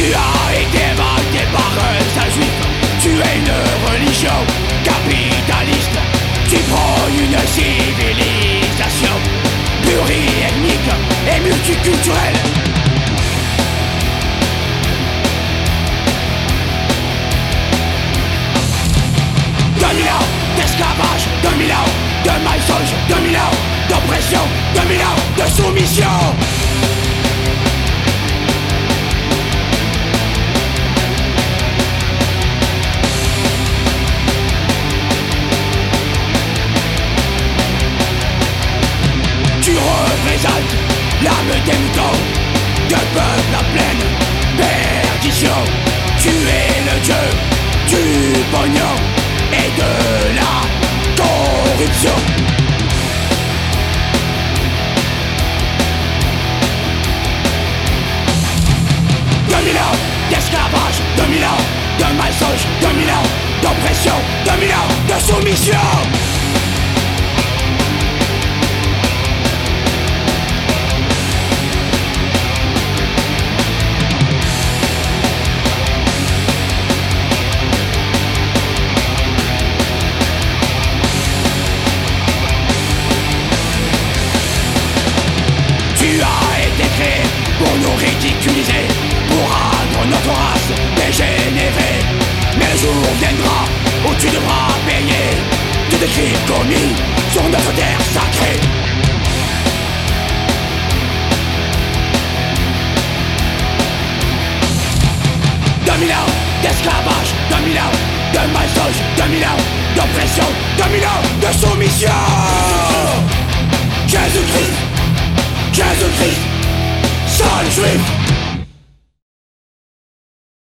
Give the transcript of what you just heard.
Tu as été marqué par un sale Tu es une religion capitaliste. Tu prônes une civilisation pluriethnique et multiculturelle. Deux mille ans d'esclavage, deux mille ans de mensonge, deux mille ans d'oppression, deux mille ans de soumission. À pleine perdition Tu es le dieu du pognon Et de la corruption. D'esclavage, deux mille ans de deux mille ans d'oppression, deux mille ans de soumission Gigonie sur notre terre sacrée. Deux d'esclavage, deux de mensonge, deux d'oppression, deux de soumission. Jésus-Christ, Jésus-Christ, seul juif.